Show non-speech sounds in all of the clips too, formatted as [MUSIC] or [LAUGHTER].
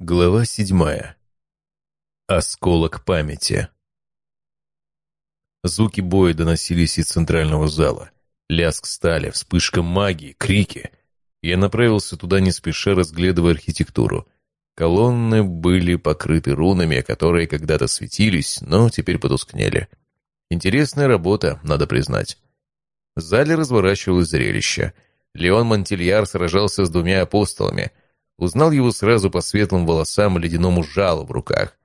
Глава седьмая. Осколок памяти. Звуки боя доносились из центрального зала. Лязг стали, вспышка магии, крики. Я направился туда не спеша, разглядывая архитектуру. Колонны были покрыты рунами, которые когда-то светились, но теперь потускнели. Интересная работа, надо признать. В зале разворачивалось зрелище. Леон Монтильяр сражался с двумя апостолами. Узнал его сразу по светлым волосам и ледяному жалу в руках.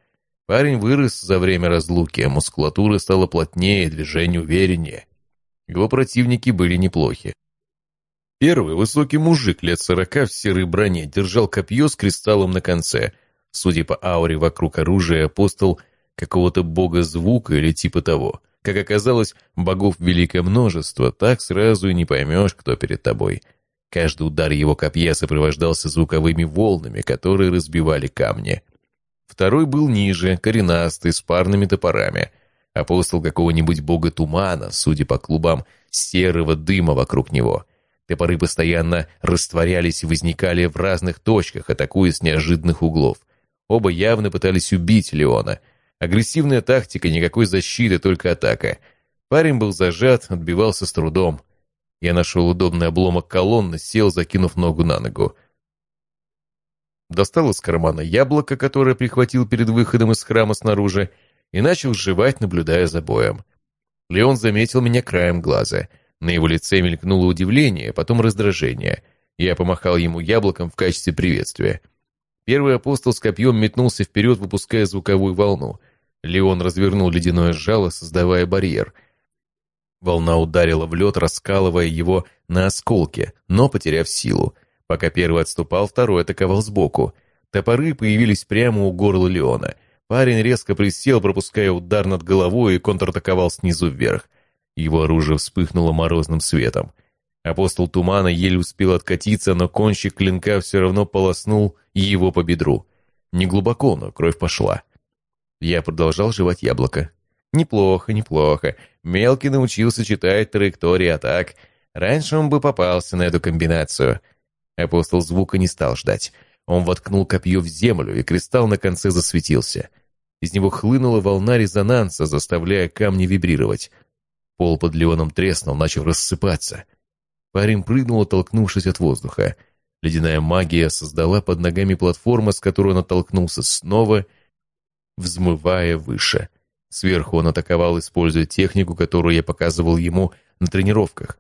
Парень вырос за время разлуки, а мускулатура стала плотнее, движение увереннее. Его противники были неплохи. Первый высокий мужик лет сорока в серой броне держал копье с кристаллом на конце. Судя по ауре вокруг оружия, апостол какого-то бога звука или типа того. Как оказалось, богов великое множество, так сразу и не поймешь, кто перед тобой. Каждый удар его копья сопровождался звуковыми волнами, которые разбивали камни. Второй был ниже, коренастый, с парными топорами. Апостол какого-нибудь бога тумана, судя по клубам серого дыма вокруг него. Топоры постоянно растворялись и возникали в разных точках, атакуя с неожиданных углов. Оба явно пытались убить Леона — Агрессивная тактика, никакой защиты, только атака. Парень был зажат, отбивался с трудом. Я нашел удобный обломок колонны, сел, закинув ногу на ногу. Достал из кармана яблоко, которое прихватил перед выходом из храма снаружи, и начал жевать, наблюдая за боем. Леон заметил меня краем глаза. На его лице мелькнуло удивление, потом раздражение. Я помахал ему яблоком в качестве приветствия. Первый апостол с копьем метнулся вперед, выпуская звуковую волну — Леон развернул ледяное жало, создавая барьер. Волна ударила в лед, раскалывая его на осколки, но потеряв силу. Пока первый отступал, второй атаковал сбоку. Топоры появились прямо у горла Леона. Парень резко присел, пропуская удар над головой, и контратаковал снизу вверх. Его оружие вспыхнуло морозным светом. Апостол Тумана еле успел откатиться, но кончик клинка все равно полоснул его по бедру. Не глубоко, но кровь пошла. Я продолжал жевать яблоко. Неплохо, неплохо. Мелкий научился читать траектории атак. Раньше он бы попался на эту комбинацию. Апостол звука не стал ждать. Он воткнул копье в землю, и кристалл на конце засветился. Из него хлынула волна резонанса, заставляя камни вибрировать. Пол под Леоном треснул, начал рассыпаться. Парень прыгнул, оттолкнувшись от воздуха. Ледяная магия создала под ногами платформу, с которой он оттолкнулся снова — взмывая выше. Сверху он атаковал, используя технику, которую я показывал ему на тренировках.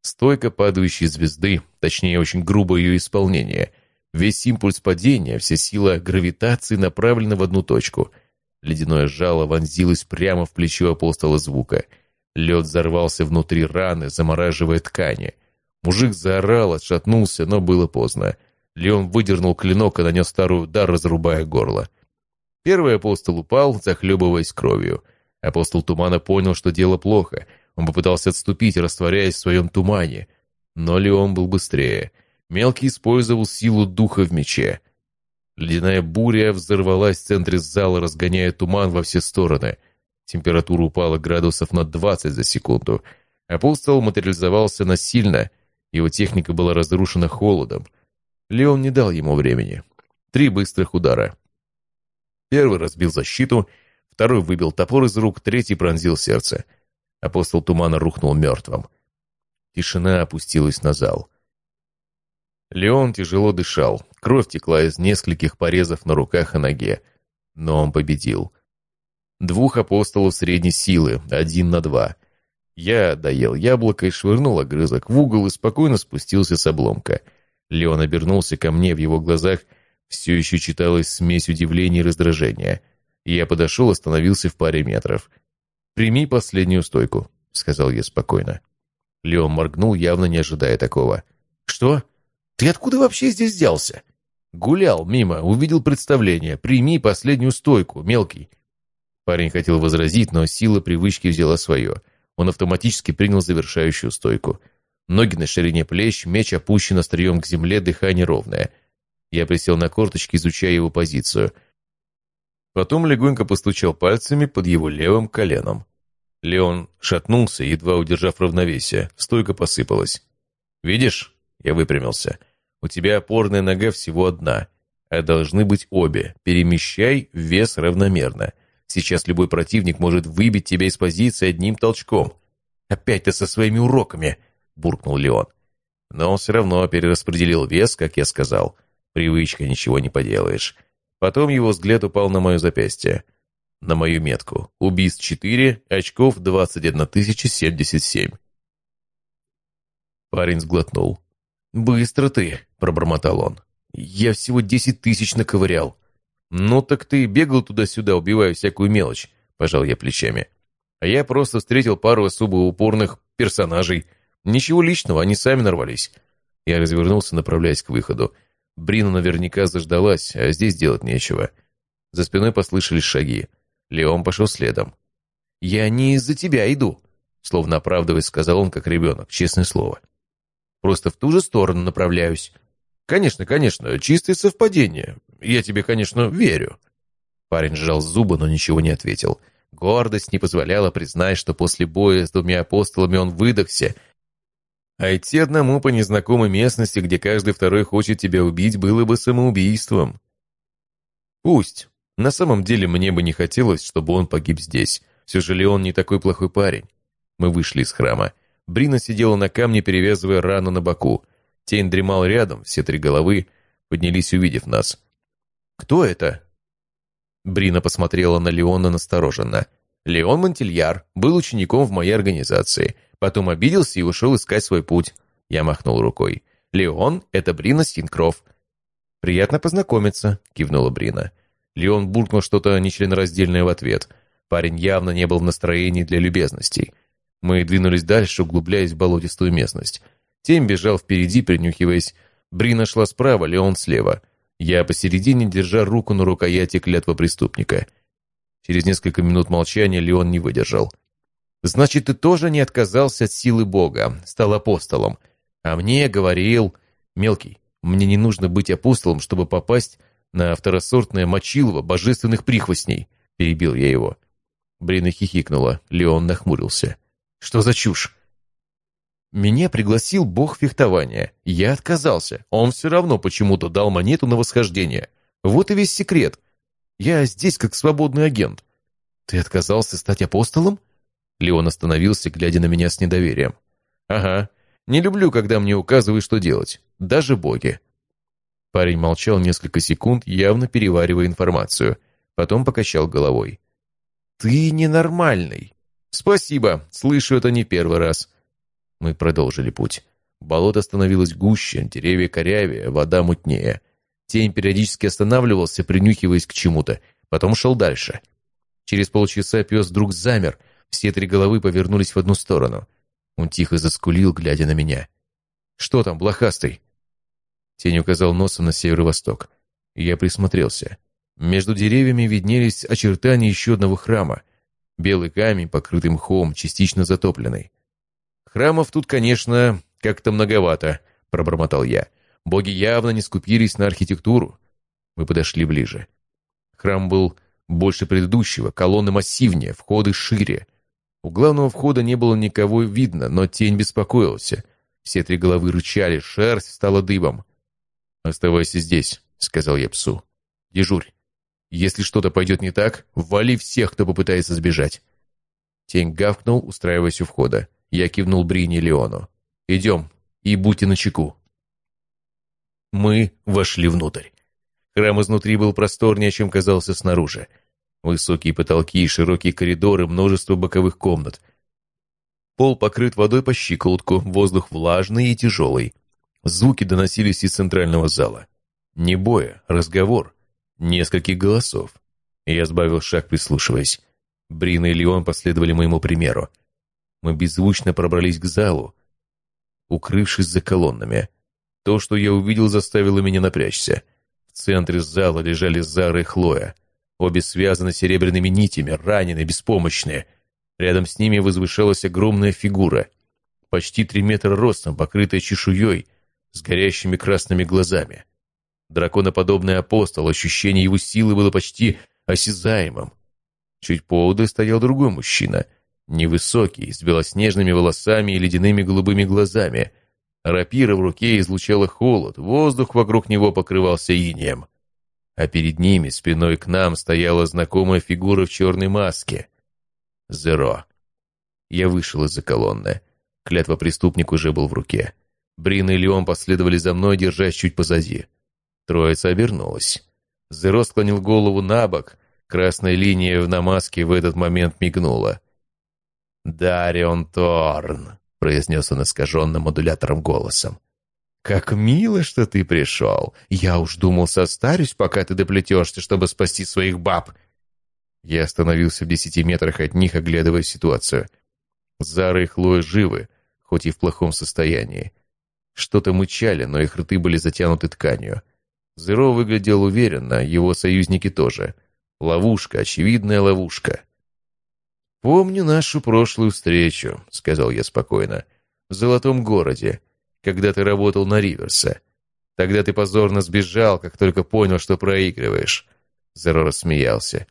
Стойка падающей звезды, точнее, очень грубое ее исполнение. Весь импульс падения, вся сила гравитации направлена в одну точку. Ледяное жало вонзилось прямо в плечо апостола звука. Лед взорвался внутри раны, замораживая ткани. Мужик заорал, отшатнулся, но было поздно. Леон выдернул клинок и нанес старый удар, разрубая горло. Первый апостол упал, захлебываясь кровью. Апостол Тумана понял, что дело плохо. Он попытался отступить, растворяясь в своем тумане. Но Леон был быстрее. Мелкий использовал силу духа в мече. Ледяная буря взорвалась в центре зала, разгоняя туман во все стороны. Температура упала градусов на 20 за секунду. Апостол материализовался насильно. Его техника была разрушена холодом. Леон не дал ему времени. Три быстрых удара. Первый разбил защиту, второй выбил топор из рук, третий пронзил сердце. Апостол Тумана рухнул мертвым. Тишина опустилась на зал. Леон тяжело дышал. Кровь текла из нескольких порезов на руках и ноге. Но он победил. Двух апостолов средней силы, один на два. Я доел яблоко и швырнул огрызок в угол и спокойно спустился с обломка. Леон обернулся ко мне, в его глазах — все еще читалась смесь удивления и раздражения. Я подошел, остановился в паре метров. «Прими последнюю стойку», — сказал я спокойно. Леон моргнул, явно не ожидая такого. «Что? Ты откуда вообще здесь взялся?» «Гулял мимо, увидел представление. Прими последнюю стойку, мелкий». Парень хотел возразить, но сила привычки взяла свое. Он автоматически принял завершающую стойку. Ноги на ширине плеч, меч опущен острием к земле, дыхание ровное — я присел на корточки, изучая его позицию. Потом легонько постучал пальцами под его левым коленом. Леон шатнулся, едва удержав равновесие. Стойка посыпалась. «Видишь?» — я выпрямился. «У тебя опорная нога всего одна. а должны быть обе. Перемещай вес равномерно. Сейчас любой противник может выбить тебя из позиции одним толчком. «Опять ты со своими уроками!» — буркнул Леон. Но он все равно перераспределил вес, как я сказал. Привычка, ничего не поделаешь. Потом его взгляд упал на мое запястье. На мою метку. Убийств 4, очков 21 077. Парень сглотнул. «Быстро ты!» — пробормотал он. «Я всего десять тысяч наковырял». «Ну так ты бегал туда-сюда, убивая всякую мелочь», — пожал я плечами. «А я просто встретил пару особо упорных персонажей. Ничего личного, они сами нарвались». Я развернулся, направляясь к выходу. Брина наверняка заждалась, а здесь делать нечего. За спиной послышались шаги. Леон пошел следом. «Я не из-за тебя иду», — словно оправдываясь, сказал он, как ребенок, честное слово. «Просто в ту же сторону направляюсь». «Конечно, конечно, чистое совпадение. Я тебе, конечно, верю». Парень сжал зубы, но ничего не ответил. Гордость не позволяла признать, что после боя с двумя апостолами он выдохся. А идти одному по незнакомой местности, где каждый второй хочет тебя убить, было бы самоубийством. Пусть. На самом деле мне бы не хотелось, чтобы он погиб здесь. Все же Леон не такой плохой парень. Мы вышли из храма. Брина сидела на камне, перевязывая рану на боку. Тень дремал рядом, все три головы поднялись, увидев нас. «Кто это?» Брина посмотрела на Леона настороженно. «Леон Монтильяр был учеником в моей организации. Потом обиделся и ушел искать свой путь». Я махнул рукой. «Леон — это Брина Синкров». «Приятно познакомиться», — кивнула Брина. Леон буркнул что-то нечленораздельное в ответ. Парень явно не был в настроении для любезностей. Мы двинулись дальше, углубляясь в болотистую местность. Тем бежал впереди, принюхиваясь. Брина шла справа, Леон слева. Я посередине, держа руку на рукояти клятва преступника. Через несколько минут молчания Леон не выдержал. «Значит, ты тоже не отказался от силы Бога, стал апостолом. А мне говорил...» «Мелкий, мне не нужно быть апостолом, чтобы попасть на второсортное мочилово божественных прихвостней», — перебил я его. Брина хихикнула, Леон нахмурился. «Что за чушь?» «Меня пригласил бог фехтования. Я отказался. Он все равно почему-то дал монету на восхождение. Вот и весь секрет. Я здесь как свободный агент». «Ты отказался стать апостолом?» Леон остановился, глядя на меня с недоверием. «Ага. Не люблю, когда мне указывают, что делать. Даже боги. Парень молчал несколько секунд, явно переваривая информацию. Потом покачал головой. «Ты ненормальный!» «Спасибо, слышу это не первый раз». Мы продолжили путь. Болото становилось гуще, деревья корявее, вода мутнее. Тень периодически останавливался, принюхиваясь к чему-то, потом шел дальше. Через полчаса пес вдруг замер, все три головы повернулись в одну сторону. Он тихо заскулил, глядя на меня. «Что там, блохастый?» Тень указал носом на северо-восток. Я присмотрелся. Между деревьями виднелись очертания еще одного храма. Белый камень, покрытый мхом, частично затопленный. «Храмов тут, конечно, как-то многовато», — пробормотал я. «Боги явно не скупились на архитектуру». Мы подошли ближе. Храм был больше предыдущего, колонны массивнее, входы шире. У главного входа не было никого видно, но тень беспокоился. Все три головы рычали, шерсть стала дыбом. «Оставайся здесь», — сказал я псу. «Дежурь. Если что-то пойдет не так, вали всех, кто попытается сбежать». Тень гавкнул, устраиваясь у входа. Я кивнул Брине Леону. «Идем и будьте начеку». Мы вошли внутрь. Храм изнутри был просторнее, чем казался снаружи. Высокие потолки, широкие коридоры, множество боковых комнат. Пол покрыт водой по щиколотку, воздух влажный и тяжелый. Звуки доносились из центрального зала. Не боя, разговор. Нескольких голосов. Я сбавил шаг, прислушиваясь. Брина и Леон последовали моему примеру. Мы беззвучно пробрались к залу, укрывшись за колоннами. То, что я увидел, заставило меня напрячься. В центре зала лежали Зара и Хлоя. Обе связаны серебряными нитями, раненые, беспомощные. Рядом с ними возвышалась огромная фигура. Почти три метра ростом, покрытая чешуей, с горящими красными глазами. Драконоподобный апостол, ощущение его силы было почти осязаемым. Чуть поодаль стоял другой мужчина, невысокий, с белоснежными волосами и ледяными голубыми глазами. Рапира в руке излучала холод, воздух вокруг него покрывался инеем. А перед ними, спиной к нам, стояла знакомая фигура в черной маске. Зеро. Я вышел из-за колонны. Клятва преступник уже был в руке. Брин и Леон последовали за мной, держась чуть позади. Троица обернулась. Зеро склонил голову на бок. Красная линия в намазке в этот момент мигнула. «Дарион Торн», — произнес он искаженным модулятором голосом. «Как мило, что ты пришел. Я уж думал, состарюсь, пока ты доплетешься, чтобы спасти своих баб». Я остановился в десяти метрах от них, оглядывая ситуацию. Зара и Хлоя живы, хоть и в плохом состоянии. Что-то мычали, но их рты были затянуты тканью. Зеро выглядел уверенно, его союзники тоже. Ловушка, очевидная ловушка. «Помню нашу прошлую встречу», — сказал я спокойно, — «в Золотом городе, когда ты работал на Риверса. Тогда ты позорно сбежал, как только понял, что проигрываешь». Зеро рассмеялся.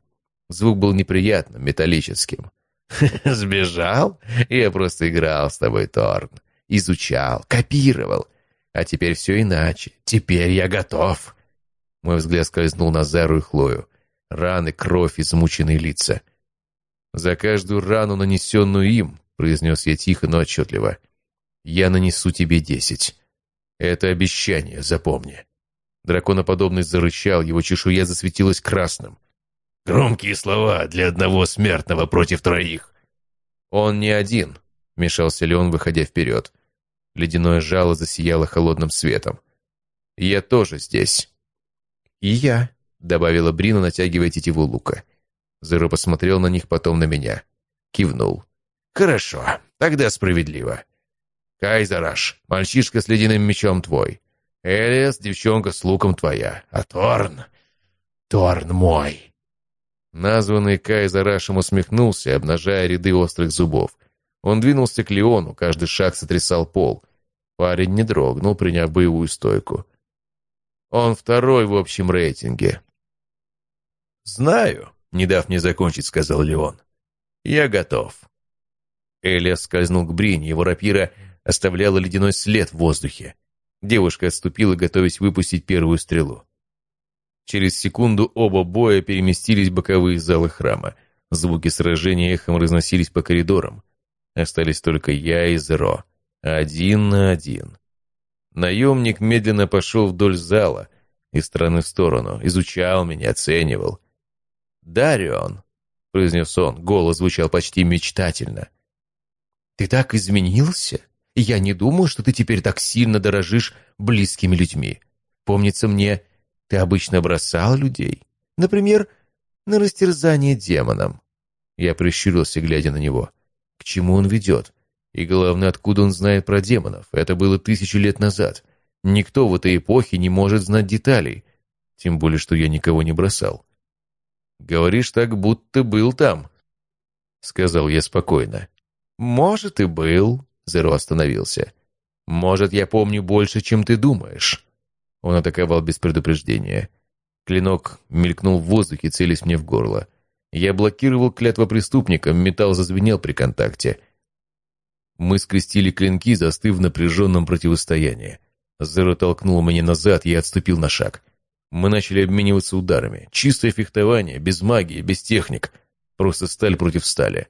Звук был неприятным, металлическим. [LAUGHS] «Сбежал? Я просто играл с тобой, Торн. Изучал, копировал. А теперь все иначе. Теперь я готов». Мой взгляд скользнул на Зару и Хлою. Раны, кровь, измученные лица. «За каждую рану, нанесенную им», — произнес я тихо, но отчетливо, — «я нанесу тебе десять. Это обещание, запомни». Драконоподобный зарычал, его чешуя засветилась красным. «Громкие слова для одного смертного против троих». «Он не один», — мешался Леон, выходя вперед. Ледяное жало засияло холодным светом. «Я тоже здесь». «И я», — добавила Брина, натягивая тетиву лука. Зеро посмотрел на них, потом на меня. Кивнул. «Хорошо, тогда справедливо. Кайзараш, мальчишка с ледяным мечом твой. Элиас, девчонка с луком твоя. А Торн... Торн мой!» Названный Кайзарашем усмехнулся, обнажая ряды острых зубов. Он двинулся к Леону, каждый шаг сотрясал пол. Парень не дрогнул, приняв боевую стойку. Он второй в общем рейтинге. «Знаю», — не дав мне закончить, сказал Леон. «Я готов». Элиас скользнул к Брине, его рапира оставляла ледяной след в воздухе. Девушка отступила, готовясь выпустить первую стрелу. Через секунду оба боя переместились в боковые залы храма. Звуки сражения эхом разносились по коридорам. Остались только я и Зеро. Один на один. Наемник медленно пошел вдоль зала, из стороны в сторону, изучал меня, оценивал. «Дарион», — произнес он, голос звучал почти мечтательно. «Ты так изменился? Я не думал, что ты теперь так сильно дорожишь близкими людьми. Помнится мне, ты обычно бросал людей. Например, на растерзание демонам». Я прищурился, глядя на него. К чему он ведет? И главное, откуда он знает про демонов? Это было тысячу лет назад. Никто в этой эпохе не может знать деталей. Тем более, что я никого не бросал. «Говоришь так, будто был там», — сказал я спокойно. «Может, и был», — Зеро остановился. «Может, я помню больше, чем ты думаешь». Он атаковал без предупреждения. Клинок мелькнул в воздухе, целясь мне в горло. Я блокировал клятва преступника, металл зазвенел при контакте. Мы скрестили клинки, застыв в напряженном противостоянии. Зеро толкнул меня назад, я отступил на шаг. Мы начали обмениваться ударами. Чистое фехтование, без магии, без техник. Просто сталь против стали.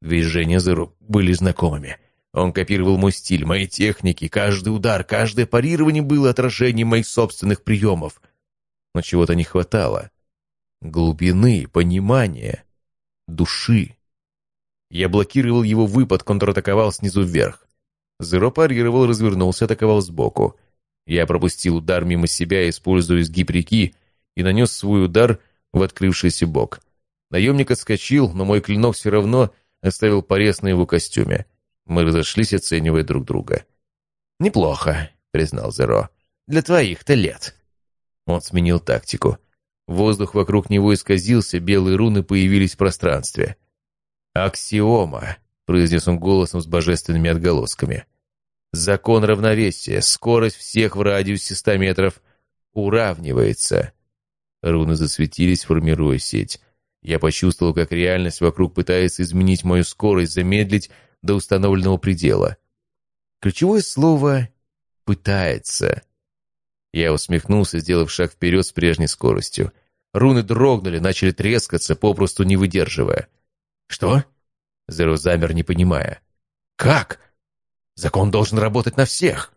Движения Зеро были знакомыми. Он копировал мой стиль, мои техники. Каждый удар, каждое парирование было отражением моих собственных приемов. Но чего-то не хватало. Глубины, понимания, души. Я блокировал его выпад, контратаковал снизу вверх. Зеро парировал, развернулся, атаковал сбоку. Я пропустил удар мимо себя, используя изгиб реки, и нанес свой удар в открывшийся бок. Наемник отскочил, но мой клинок все равно оставил порез на его костюме. Мы разошлись, оценивая друг друга. «Неплохо», — признал Зеро. «Для твоих-то лет». Он сменил тактику. Воздух вокруг него исказился, белые руны появились в пространстве. «Аксиома», — произнес он голосом с божественными отголосками. «Закон равновесия, скорость всех в радиусе ста метров уравнивается». Руны засветились, формируя сеть. Я почувствовал, как реальность вокруг пытается изменить мою скорость, замедлить до установленного предела. Ключевое слово «пытается». Я усмехнулся, сделав шаг вперед с прежней скоростью. Руны дрогнули, начали трескаться, попросту не выдерживая. «Что?» Зеро замер, не понимая. «Как? Закон должен работать на всех!»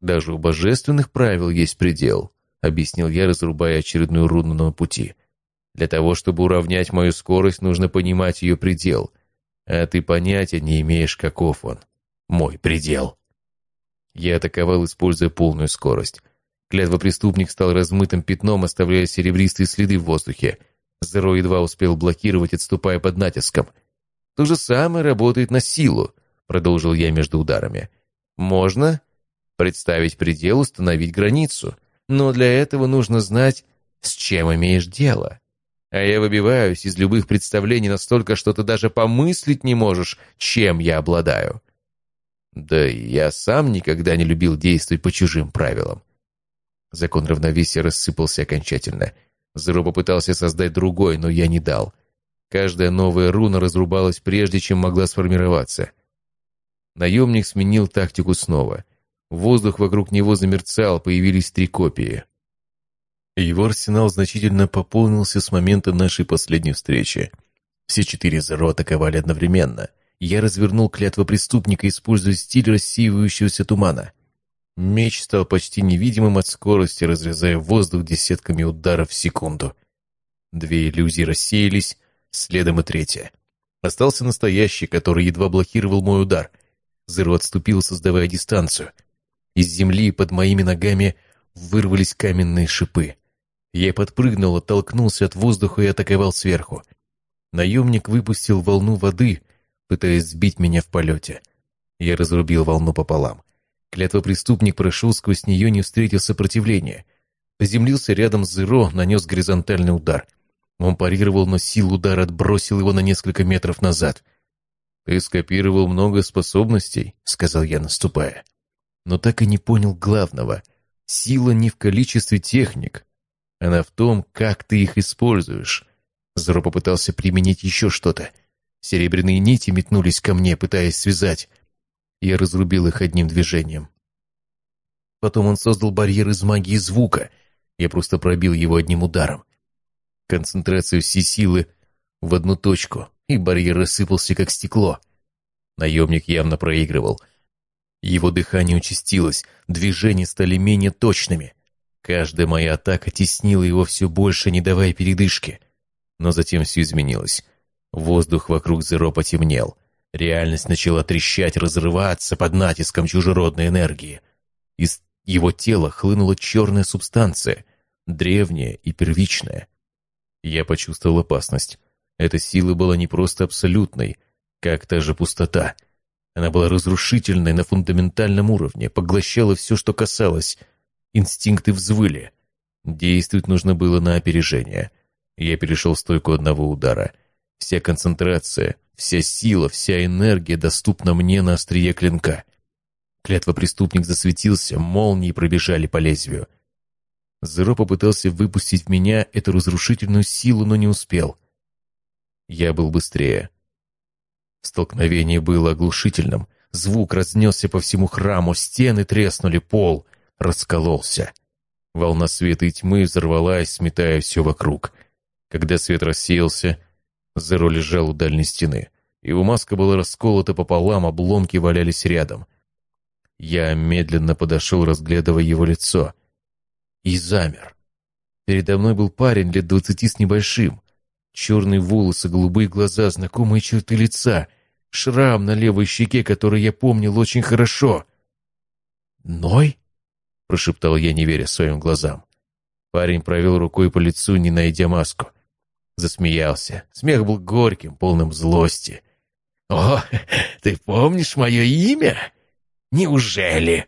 «Даже у божественных правил есть предел», — объяснил я, разрубая очередную руну на пути. «Для того, чтобы уравнять мою скорость, нужно понимать ее предел. А ты понятия не имеешь, каков он. Мой предел». Я атаковал, используя полную скорость. Клятвопреступник стал размытым пятном, оставляя серебристые следы в воздухе. Зеро едва успел блокировать, отступая под натиском. «То же самое работает на силу», — продолжил я между ударами. «Можно представить предел, установить границу, но для этого нужно знать, с чем имеешь дело. А я выбиваюсь из любых представлений настолько, что ты даже помыслить не можешь, чем я обладаю». Да и я сам никогда не любил действовать по чужим правилам. Закон равновесия рассыпался окончательно. Зеро попытался создать другой, но я не дал. Каждая новая руна разрубалась прежде, чем могла сформироваться. Наемник сменил тактику снова. Воздух вокруг него замерцал, появились три копии. Его арсенал значительно пополнился с момента нашей последней встречи. Все четыре Зеро атаковали одновременно. Я развернул клятва преступника, используя стиль рассеивающегося тумана. Меч стал почти невидимым от скорости, разрезая воздух десятками ударов в секунду. Две иллюзии рассеялись, следом и третья. Остался настоящий, который едва блокировал мой удар. Зеро отступил, создавая дистанцию. Из земли под моими ногами вырвались каменные шипы. Я подпрыгнул, оттолкнулся от воздуха и атаковал сверху. Наемник выпустил волну воды, пытаясь сбить меня в полете. Я разрубил волну пополам. Клятвопреступник прошел сквозь нее, не встретив сопротивления. Поземлился рядом с Зеро, нанес горизонтальный удар. Он парировал, но сил удара отбросил его на несколько метров назад. «Ты скопировал много способностей», — сказал я, наступая. Но так и не понял главного. Сила не в количестве техник. Она в том, как ты их используешь. Зеро попытался применить еще что-то. Серебряные нити метнулись ко мне, пытаясь связать. Я разрубил их одним движением. Потом он создал барьер из магии звука. Я просто пробил его одним ударом. Концентрацию всей силы в одну точку, и барьер рассыпался, как стекло. Наемник явно проигрывал. Его дыхание участилось, движения стали менее точными. Каждая моя атака теснила его все больше, не давая передышки. Но затем все изменилось. Воздух вокруг Зеро потемнел. Реальность начала трещать, разрываться под натиском чужеродной энергии. Из его тела хлынула черная субстанция, древняя и первичная. Я почувствовал опасность. Эта сила была не просто абсолютной, как та же пустота. Она была разрушительной на фундаментальном уровне, поглощала все, что касалось. Инстинкты взвыли. Действовать нужно было на опережение. Я перешел в стойку одного удара. Вся концентрация, Вся сила, вся энергия доступна мне на острие клинка. Клятва-преступник засветился, молнии пробежали по лезвию. Зеро попытался выпустить в меня эту разрушительную силу, но не успел. Я был быстрее. Столкновение было оглушительным. Звук разнесся по всему храму, стены треснули, пол раскололся. Волна света и тьмы взорвалась, сметая все вокруг. Когда свет рассеялся, Зеро лежал у дальней стены. Его маска была расколота пополам, обломки валялись рядом. Я медленно подошел, разглядывая его лицо. И замер. Передо мной был парень лет двадцати с небольшим. Черные волосы, голубые глаза, знакомые черты лица, шрам на левой щеке, который я помнил очень хорошо. «Ной?» — прошептал я, не веря своим глазам. Парень провел рукой по лицу, не найдя маску. Засмеялся. Смех был горьким, полным злости. «О, [LAUGHS] ты помнишь мое имя? Неужели?»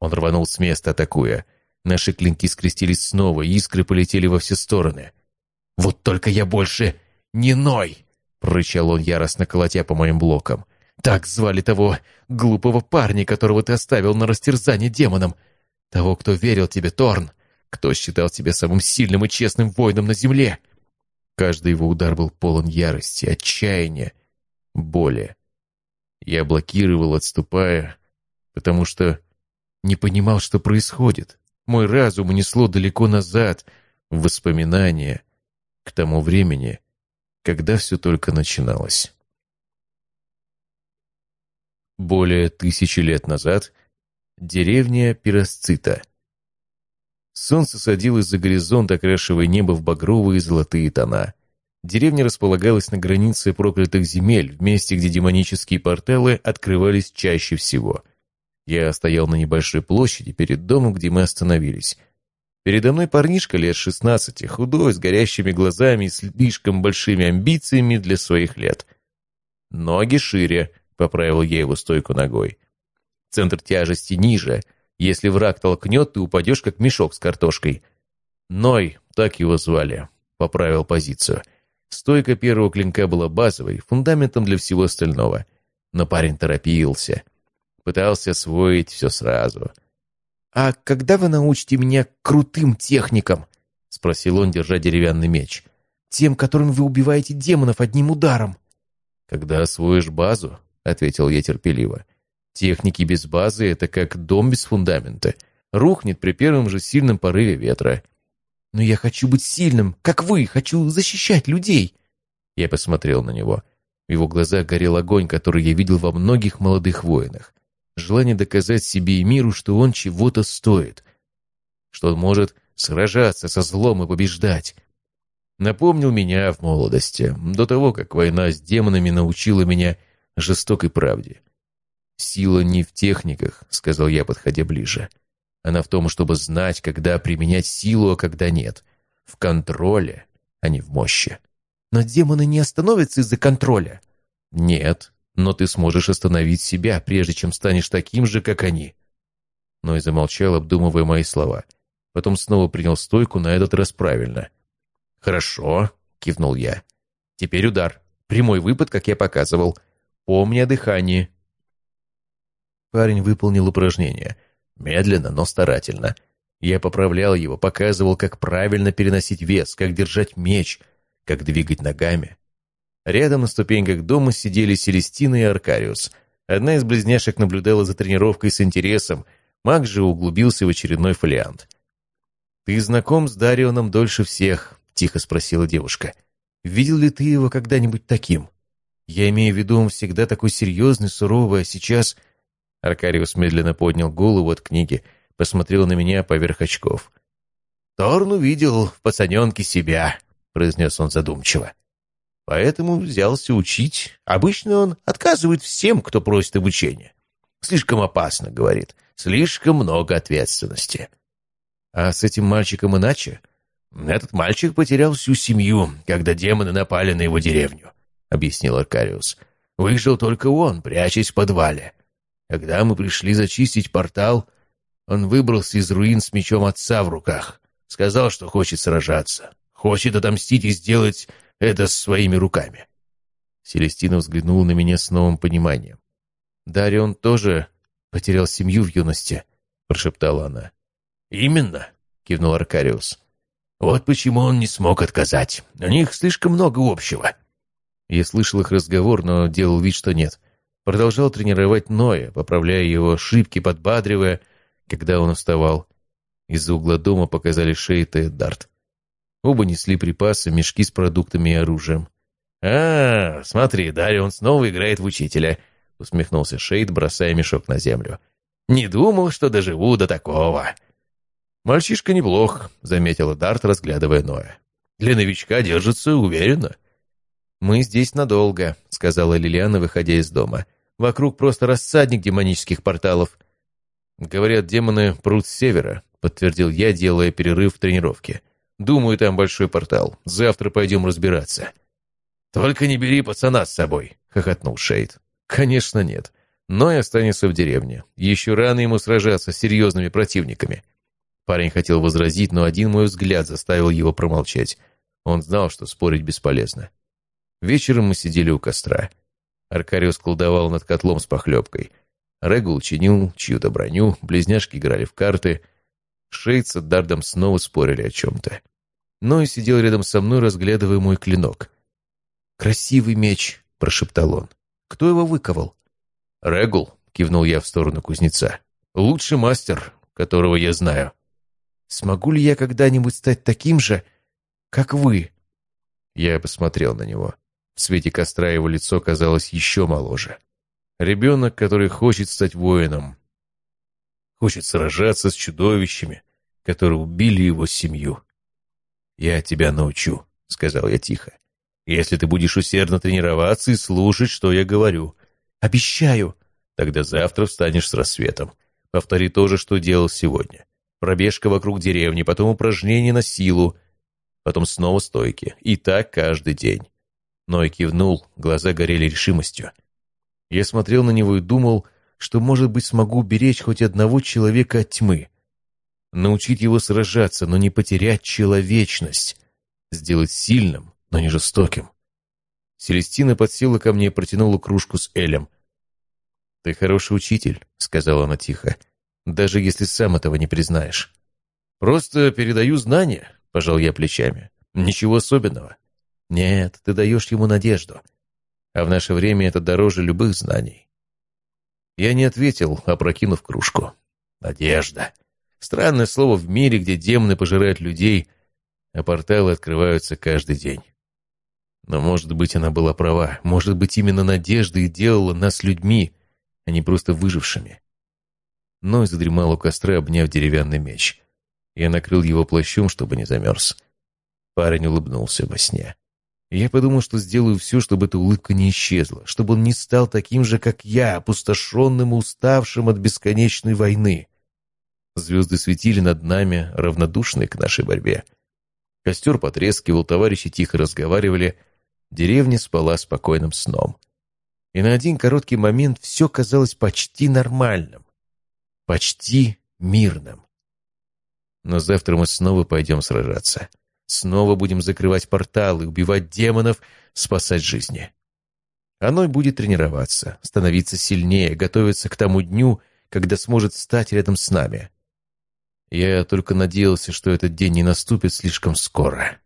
Он рванул с места, атакуя. Наши клинки скрестились снова, искры полетели во все стороны. «Вот только я больше не Ной!» — прорычал он, яростно колотя по моим блокам. «Так звали того глупого парня, которого ты оставил на растерзание демоном. Того, кто верил тебе, Торн. Кто считал тебя самым сильным и честным воином на земле. Каждый его удар был полон ярости, отчаяния, боли. Я блокировал, отступая, потому что не понимал, что происходит. Мой разум унесло далеко назад, в воспоминания, к тому времени, когда все только начиналось. Более тысячи лет назад деревня Пиросцита. Солнце садилось за горизонт, окрашивая небо в багровые и золотые тона. Деревня располагалась на границе проклятых земель, в месте, где демонические порталы открывались чаще всего. Я стоял на небольшой площади перед домом, где мы остановились. Передо мной парнишка лет шестнадцати, худой, с горящими глазами и слишком большими амбициями для своих лет. «Ноги шире», — поправил я его стойку ногой. «Центр тяжести ниже. Если враг толкнет, ты упадешь, как мешок с картошкой». «Ной», так его звали, — поправил позицию. Стойка первого клинка была базовой, фундаментом для всего остального. Но парень торопился. Пытался освоить все сразу. «А когда вы научите меня крутым техникам?» — спросил он, держа деревянный меч. «Тем, которым вы убиваете демонов одним ударом». «Когда освоишь базу», — ответил я терпеливо. «Техники без базы — это как дом без фундамента. Рухнет при первом же сильном порыве ветра». «Но я хочу быть сильным, как вы, хочу защищать людей!» Я посмотрел на него. В его глазах горел огонь, который я видел во многих молодых воинах. Желание доказать себе и миру, что он чего-то стоит. Что он может сражаться со злом и побеждать. Напомнил меня в молодости, до того, как война с демонами научила меня жестокой правде. «Сила не в техниках», — сказал я, подходя ближе. Она в том, чтобы знать, когда применять силу, а когда нет. В контроле, а не в мощи. Но демоны не остановятся из-за контроля. Нет, но ты сможешь остановить себя, прежде чем станешь таким же, как они. Но и замолчал, обдумывая мои слова. Потом снова принял стойку, на этот раз правильно. «Хорошо», — кивнул я. «Теперь удар. Прямой выпад, как я показывал. Помни о дыхании». Парень выполнил упражнение — Медленно, но старательно. Я поправлял его, показывал, как правильно переносить вес, как держать меч, как двигать ногами. Рядом на ступеньках дома сидели Селестина и Аркариус. Одна из близняшек наблюдала за тренировкой с интересом, маг же углубился в очередной фолиант. «Ты знаком с Дарионом дольше всех?» — тихо спросила девушка. «Видел ли ты его когда-нибудь таким? Я имею в виду, он всегда такой серьезный, суровый, а сейчас Аркариус медленно поднял голову от книги, посмотрел на меня поверх очков. «Торн увидел в пацаненке себя», — произнес он задумчиво. «Поэтому взялся учить. Обычно он отказывает всем, кто просит обучения. Слишком опасно, — говорит, — слишком много ответственности». «А с этим мальчиком иначе?» «Этот мальчик потерял всю семью, когда демоны напали на его деревню», — объяснил Аркариус. «Выжил только он, прячась в подвале. Когда мы пришли зачистить портал, он выбрался из руин с мечом отца в руках. Сказал, что хочет сражаться. Хочет отомстить и сделать это своими руками. Селестина взглянула на меня с новым пониманием. «Дарион тоже потерял семью в юности», — прошептала она. «Именно», — кивнул Аркариус. «Вот почему он не смог отказать. У них слишком много общего». Я слышал их разговор, но делал вид, что нет. Продолжал тренировать Ноя, поправляя его ошибки, подбадривая, когда он вставал. Из-за угла дома показали Шейт и Дарт. Оба несли припасы, мешки с продуктами и оружием. «А, смотри, Дарья, он снова играет в учителя», — усмехнулся Шейд, бросая мешок на землю. «Не думал, что доживу до такого». «Мальчишка неплох», — заметила Дарт, разглядывая Ноя. «Для новичка держится уверенно». «Мы здесь надолго», — сказала Лилиана, выходя из дома. Вокруг просто рассадник демонических порталов. Говорят, демоны прут с севера, подтвердил я, делая перерыв в тренировке. Думаю, там большой портал. Завтра пойдем разбираться. Только не бери пацана с собой, хохотнул Шейд. Конечно, нет. Но и останется в деревне. Еще рано ему сражаться с серьезными противниками. Парень хотел возразить, но один мой взгляд заставил его промолчать. Он знал, что спорить бесполезно. Вечером мы сидели у костра. Аркариус колдовал над котлом с похлебкой. Регул чинил чью-то броню, близняшки играли в карты. Шейд с Дардом снова спорили о чем-то. Ной сидел рядом со мной, разглядывая мой клинок. «Красивый меч», — прошептал он. «Кто его выковал?» «Регул», — кивнул я в сторону кузнеца. «Лучший мастер, которого я знаю». Смогу ли я когда-нибудь стать таким же, как вы?» Я посмотрел на него. В свете костра его лицо казалось еще моложе. Ребенок, который хочет стать воином. Хочет сражаться с чудовищами, которые убили его семью. «Я тебя научу», — сказал я тихо. «Если ты будешь усердно тренироваться и слушать, что я говорю». «Обещаю». «Тогда завтра встанешь с рассветом. Повтори то же, что делал сегодня. Пробежка вокруг деревни, потом упражнение на силу, потом снова стойки. И так каждый день». Ной кивнул, глаза горели решимостью. Я смотрел на него и думал, что, может быть, смогу уберечь хоть одного человека от тьмы. Научить его сражаться, но не потерять человечность. Сделать сильным, но не жестоким. Селестина подсела ко мне и протянула кружку с Элем. «Ты хороший учитель», — сказала она тихо, «даже если сам этого не признаешь». «Просто передаю знания», — пожал я плечами. «Ничего особенного». «Нет, ты даешь ему надежду. А в наше время это дороже любых знаний». Я не ответил, опрокинув кружку. «Надежда». Странное слово в мире, где демоны пожирают людей, а порталы открываются каждый день. Но, может быть, она была права. Может быть, именно надежда и делала нас людьми, а не просто выжившими. Ной задремал у костра, обняв деревянный меч. Я накрыл его плащом, чтобы не замерз. Парень улыбнулся во сне. Я подумал, что сделаю все, чтобы эта улыбка не исчезла, чтобы он не стал таким же, как я, опустошенным и уставшим от бесконечной войны. Звезды светили над нами, равнодушные к нашей борьбе. Костер потрескивал, товарищи тихо разговаривали, деревня спала спокойным сном. И на один короткий момент все казалось почти нормальным, почти мирным. Но завтра мы снова пойдем сражаться. Снова будем закрывать порталы, убивать демонов, спасать жизни. Оно будет тренироваться, становиться сильнее, готовиться к тому дню, когда сможет стать рядом с нами. Я только надеялся, что этот день не наступит слишком скоро.